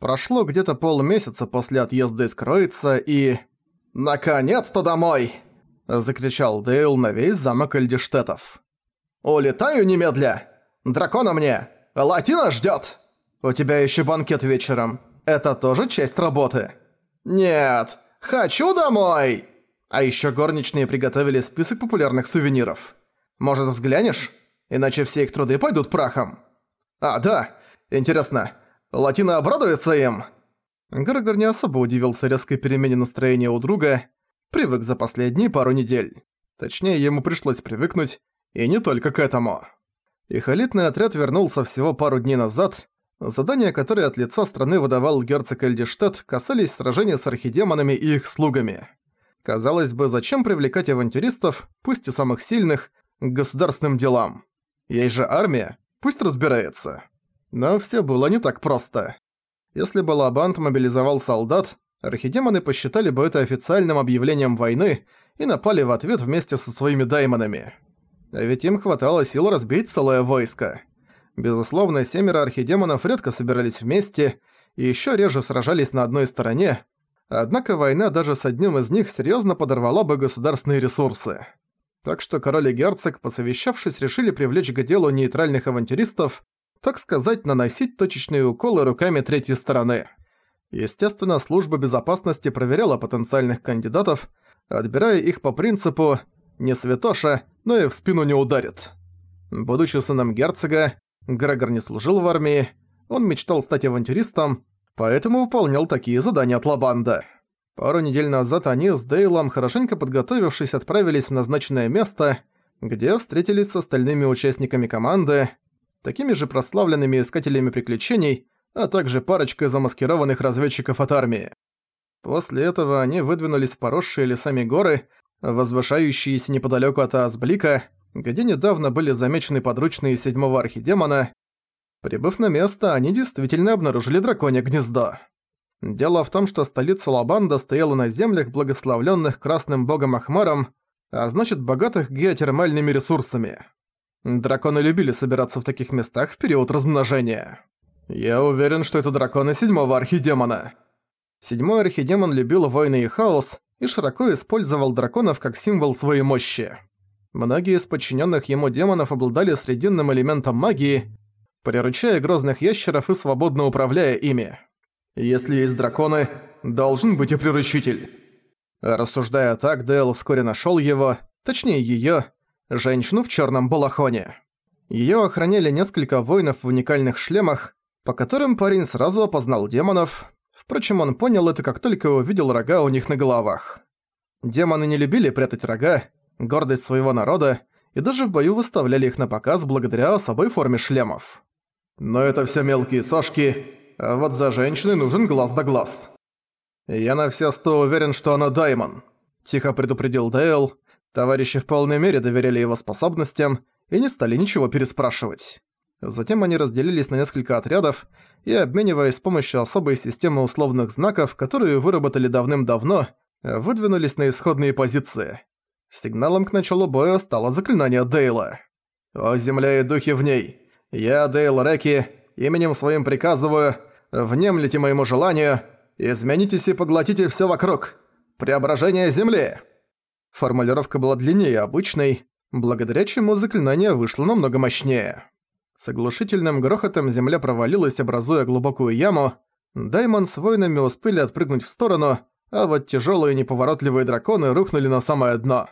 Прошло где-то полмесяца после отъезда из Кроица и... «Наконец-то домой!» – закричал Дейл на весь замок Эльдиштетов. «Улетаю немедля! Дракона мне! Латина ждёт! У тебя ещё банкет вечером. Это тоже часть работы?» «Нет! Хочу домой!» А ещё горничные приготовили список популярных сувениров. Может, взглянешь? Иначе все их труды пойдут прахом. А, да. Интересно, Латина обрадуется им?» Грегор не особо удивился резкой перемене настроения у друга, привык за последние пару недель. Точнее, ему пришлось привыкнуть, и не только к этому. Их элитный отряд вернулся всего пару дней назад. Задания, которые от лица страны выдавал герцог Эльдиштадт, касались сражения с архидемонами и их слугами. Казалось бы, зачем привлекать авантюристов, пусть и самых сильных, к государственным делам? Есть же армия, пусть разбирается. Но все было не так просто. Если бы Лабант мобилизовал солдат, архидемоны посчитали бы это официальным объявлением войны и напали в ответ вместе со своими даймонами. А ведь им хватало сил разбить целое войско. Безусловно, семеро архидемонов редко собирались вместе и ещё реже сражались на одной стороне, однако война даже с одним из них серьёзно подорвала бы государственные ресурсы. Так что король и герцог, посовещавшись, решили привлечь к делу нейтральных авантюристов, так сказать, наносить точечные уколы руками третьей стороны. Естественно, служба безопасности проверяла потенциальных кандидатов, отбирая их по принципу «не святоша, но и в спину не ударит». Будучи сыном герцога, Грегор не служил в армии, он мечтал стать авантюристом, поэтому выполнял такие задания от Лабанда. Пару недель назад они с Дейлом, хорошенько подготовившись, отправились в назначенное место, где встретились с остальными участниками команды, такими же прославленными искателями приключений, а также парочкой замаскированных разведчиков от армии. После этого они выдвинулись в поросшие лесами горы, возвышающиеся неподалёку от Асблика, где недавно были замечены подручные седьмого архидемона. Прибыв на место, они действительно обнаружили драконье гнездо. Дело в том, что столица Лабанда стояла на землях, благословленных красным богом Ахмаром, а значит богатых геотермальными ресурсами. Драконы любили собираться в таких местах в период размножения. Я уверен, что это драконы седьмого архидемона. Седьмой архидемон любил войны и хаос и широко использовал драконов как символ своей мощи. Многие из подчиненных ему демонов обладали срединным элементом магии, приручая грозных ящеров и свободно управляя ими. Если есть драконы, должен быть и приручитель. Рассуждая так, Дэл вскоре нашел его, точнее ее, женщину в черном балахоне. Ее охраняли несколько воинов в уникальных шлемах, по которым парень сразу опознал демонов. Впрочем, он понял это, как только увидел рога у них на головах. Демоны не любили прятать рога, гордость своего народа, и даже в бою выставляли их на показ благодаря особой форме шлемов. Но это все мелкие сошки, а вот за женщиной нужен глаз да глаз. «Я на все сто уверен, что она Даймон», – тихо предупредил Дейл, Товарищи в полной мере доверяли его способностям и не стали ничего переспрашивать. Затем они разделились на несколько отрядов и, обмениваясь с помощью особой системы условных знаков, которую выработали давным-давно, выдвинулись на исходные позиции. Сигналом к началу боя стало заклинание Дейла. «О земля и духи в ней! Я, Дейл Реки, именем своим приказываю, внемлите моему желанию, изменитесь и поглотите все вокруг! Преображение земли!» Формулировка была длиннее обычной, благодаря чему заклинание вышло намного мощнее. С оглушительным грохотом земля провалилась, образуя глубокую яму. Даймон с воинами успели отпрыгнуть в сторону, а вот тяжелые неповоротливые драконы рухнули на самое дно.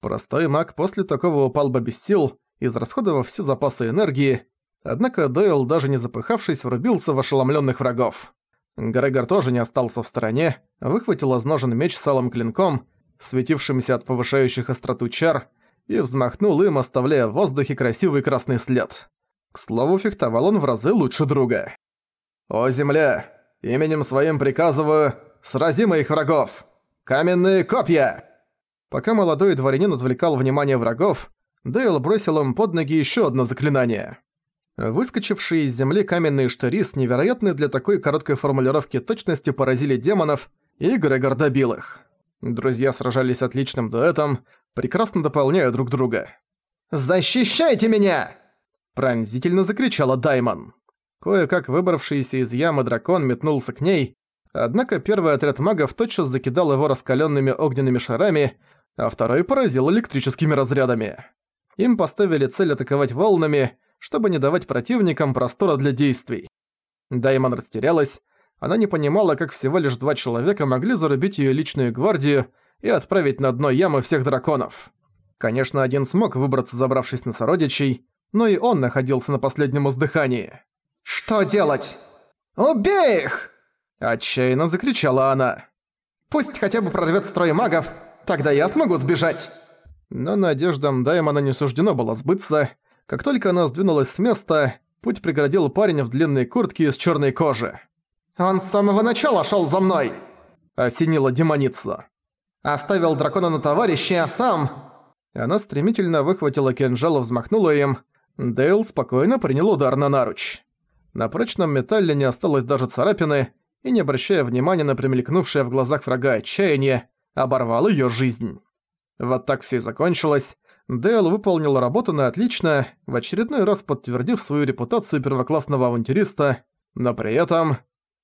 Простой маг после такого упал бы без сил, израсходовав все запасы энергии, однако Дойл, даже не запыхавшись, врубился в ошеломленных врагов. Грегор тоже не остался в стороне, выхватил из ножен меч с алым клинком светившимся от повышающих остроту чар, и взмахнул им, оставляя в воздухе красивый красный след. К слову, фехтовал он в разы лучше друга. «О, земля! Именем своим приказываю, срази моих врагов! Каменные копья!» Пока молодой дворянин отвлекал внимание врагов, Дейл бросил им под ноги еще одно заклинание. Выскочившие из земли каменные штыри с невероятной для такой короткой формулировки точностью поразили демонов, и Грегор добил их. Друзья сражались отличным дуэтом, прекрасно дополняя друг друга. «Защищайте меня!» Пронзительно закричала Даймон. Кое-как выбравшийся из ямы дракон метнулся к ней, однако первый отряд магов тотчас закидал его раскаленными огненными шарами, а второй поразил электрическими разрядами. Им поставили цель атаковать волнами, чтобы не давать противникам простора для действий. Даймон растерялась, она не понимала, как всего лишь два человека могли зарубить её личную гвардию и отправить на дно ямы всех драконов. Конечно, один смог выбраться, забравшись на сородичей, но и он находился на последнем издыхании. «Что делать?» «Убей их!» – отчаянно закричала она. «Пусть хотя бы прорвёт строй магов, тогда я смогу сбежать!» Но надеждам Даймона не суждено было сбыться. Как только она сдвинулась с места, путь преградил парень в длинной куртке из чёрной кожи. «Он с самого начала шёл за мной!» – осенила демоница. «Оставил дракона на товарище, а сам...» Она стремительно выхватила кинжал и взмахнула им. Дейл спокойно принял удар на наруч. На прочном металле не осталось даже царапины, и, не обращая внимания на примелькнувшее в глазах врага отчаяние, оборвал её жизнь. Вот так все и закончилось. Дейл выполнил работу на отлично, в очередной раз подтвердив свою репутацию первоклассного авантюриста, но при этом...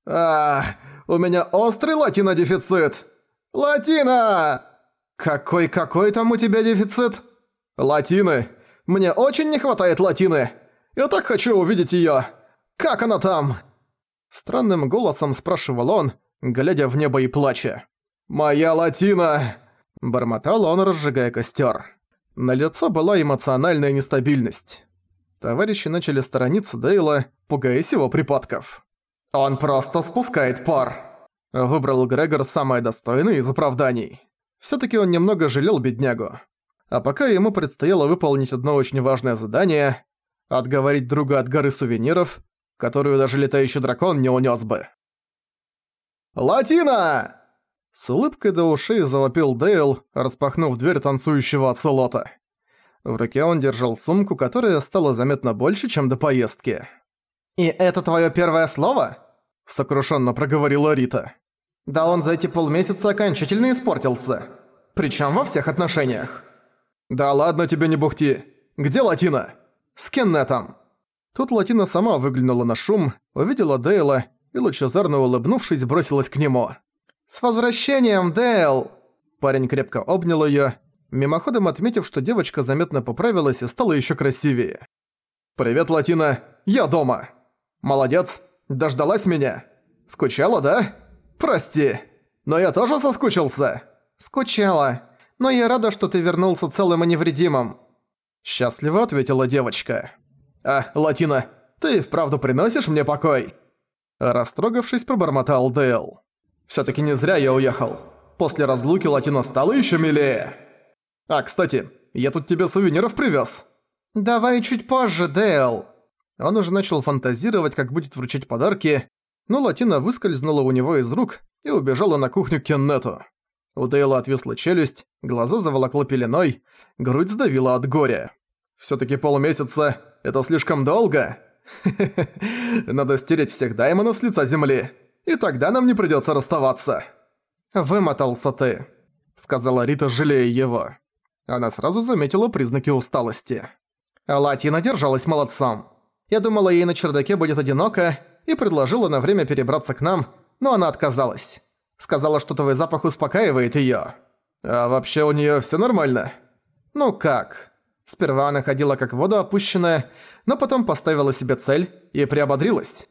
а у меня острый латинодефицит! Латина! Какой-какой там у тебя дефицит? Латины! Мне очень не хватает латины! Я так хочу увидеть её! Как она там?» Странным голосом спрашивал он, глядя в небо и плача. «Моя латина!» Бормотал он, разжигая костер. На лицо была эмоциональная нестабильность. Товарищи начали сторониться Дейла, пугаясь его припадков. «Он просто спускает пар!» Выбрал Грегор самое достойное из оправданий. все таки он немного жалел беднягу. А пока ему предстояло выполнить одно очень важное задание – отговорить друга от горы сувениров, которую даже летающий дракон не унес бы. «Латина!» С улыбкой до ушей завопил Дейл, распахнув дверь танцующего оцелота. В руке он держал сумку, которая стала заметно больше, чем до поездки. «И это твое первое слово?» – сокрушенно проговорила Рита. «Да он за эти полмесяца окончательно испортился. Причем во всех отношениях». «Да ладно тебе не бухти. Где Латина?» «С Кеннетом». Тут Латина сама выглянула на шум, увидела Дейла и, лучезарно улыбнувшись, бросилась к нему. «С возвращением, Дейл!» Парень крепко обнял её, мимоходом отметив, что девочка заметно поправилась и стала ещё красивее. «Привет, Латина! Я дома!» «Молодец! Дождалась меня! Скучала, да? Прости! Но я тоже соскучился!» «Скучала, но я рада, что ты вернулся целым и невредимым!» Счастливо ответила девочка. «А, Латина, ты вправду приносишь мне покой?» Растрогавшись, пробормотал Дейл. Всё-таки не зря я уехал. После разлуки Латина стала ещё милее. А, кстати, я тут тебе сувениров привёз. Давай чуть позже, Дейл. Он уже начал фантазировать, как будет вручить подарки, но Латина выскользнула у него из рук и убежала на кухню Кеннету. У Дейла отвисла челюсть, глаза заволокло пеленой, грудь сдавила от горя. «Всё-таки полмесяца – это слишком долго? Надо стереть всех даймонов с лица земли и тогда нам не придётся расставаться». «Вымотался ты», — сказала Рита, жалея его. Она сразу заметила признаки усталости. Латина держалась молодцом. Я думала, ей на чердаке будет одиноко, и предложила на время перебраться к нам, но она отказалась. Сказала, что твой запах успокаивает её. А вообще у неё всё нормально? Ну как? Сперва она ходила как в воду опущенная, но потом поставила себе цель и приободрилась.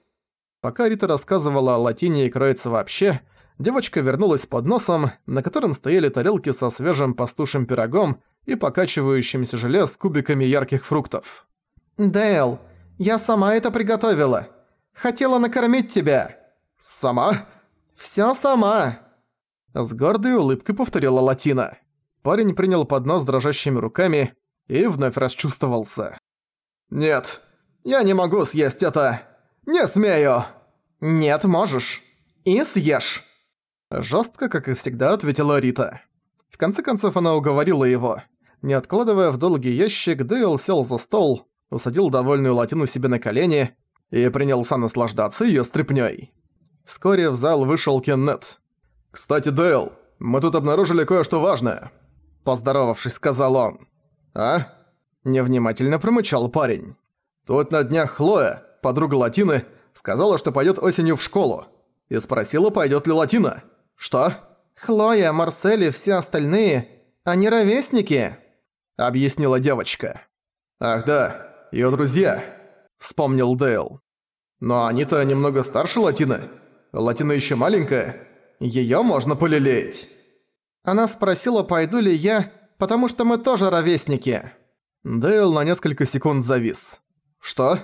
Пока Рита рассказывала о латине и кроице вообще, девочка вернулась под носом, на котором стояли тарелки со свежим пастушим пирогом и покачивающимся желе с кубиками ярких фруктов. «Дейл, я сама это приготовила. Хотела накормить тебя». «Сама?» «Всё сама». С гордой улыбкой повторила Латина. Парень принял поднос дрожащими руками и вновь расчувствовался. «Нет, я не могу съесть это!» «Не смею!» «Нет, можешь. И съешь!» Жёстко, как и всегда, ответила Рита. В конце концов, она уговорила его. Не откладывая в долгий ящик, Дейл сел за стол, усадил довольную латину себе на колени и принялся наслаждаться её стряпнёй. Вскоре в зал вышел Кеннет. «Кстати, Дейл, мы тут обнаружили кое-что важное», – поздоровавшись, сказал он. «А?» – невнимательно промычал парень. «Тут на днях Хлоя, подруга Латины, сказала, что пойдет осенью в школу. И спросила, пойдет ли Латина. Что? «Хлоя, Марсель и все остальные, они ровесники», — объяснила девочка. «Ах да, её друзья», — вспомнил Дейл. «Но они-то немного старше Латины. Латина ещё маленькая. Её можно полелеять». Она спросила, пойду ли я, потому что мы тоже ровесники. Дейл на несколько секунд завис. «Что?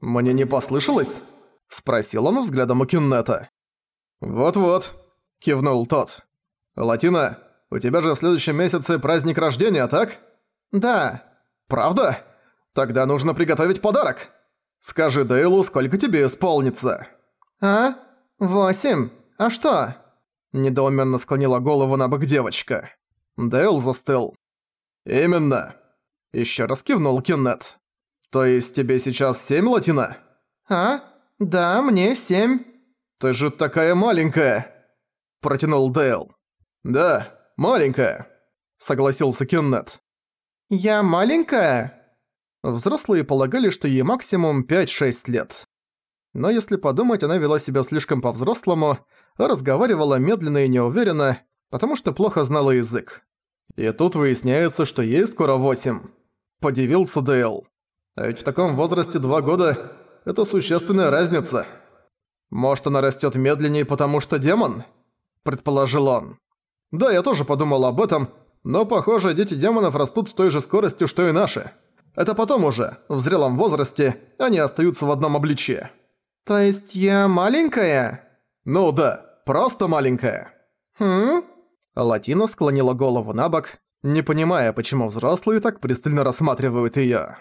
Мне не послышалось?» – спросил он взглядом у Киннета. «Вот-вот», – кивнул тот. «Латина, у тебя же в следующем месяце праздник рождения, так?» «Да». «Правда? Тогда нужно приготовить подарок. Скажи Дейлу, сколько тебе исполнится». «А? Восемь? А что?» Недоуменно склонила голову на бок девочка. Дейл застыл. «Именно». Еще раз кивнул Кеннет. «То есть тебе сейчас семь, Латина?» «А? Да, мне семь». «Ты же такая маленькая!» Протянул Дейл. «Да, маленькая», — согласился Кеннет. «Я маленькая?» Взрослые полагали, что ей максимум 5-6 лет. Но если подумать, она вела себя слишком по-взрослому, разговаривала медленно и неуверенно, потому что плохо знала язык. И тут выясняется, что ей скоро 8. Подивился Дейл. А ведь в таком возрасте 2 года – это существенная разница. Может, она растет медленнее, потому что демон? Предположил он. Да, я тоже подумал об этом, но, похоже, дети демонов растут с той же скоростью, что и наши. Это потом уже, в зрелом возрасте, они остаются в одном обличье. То есть я маленькая? Ну да, просто маленькая. Хм? Латина склонила голову на бок, не понимая, почему взрослые так пристально рассматривают её.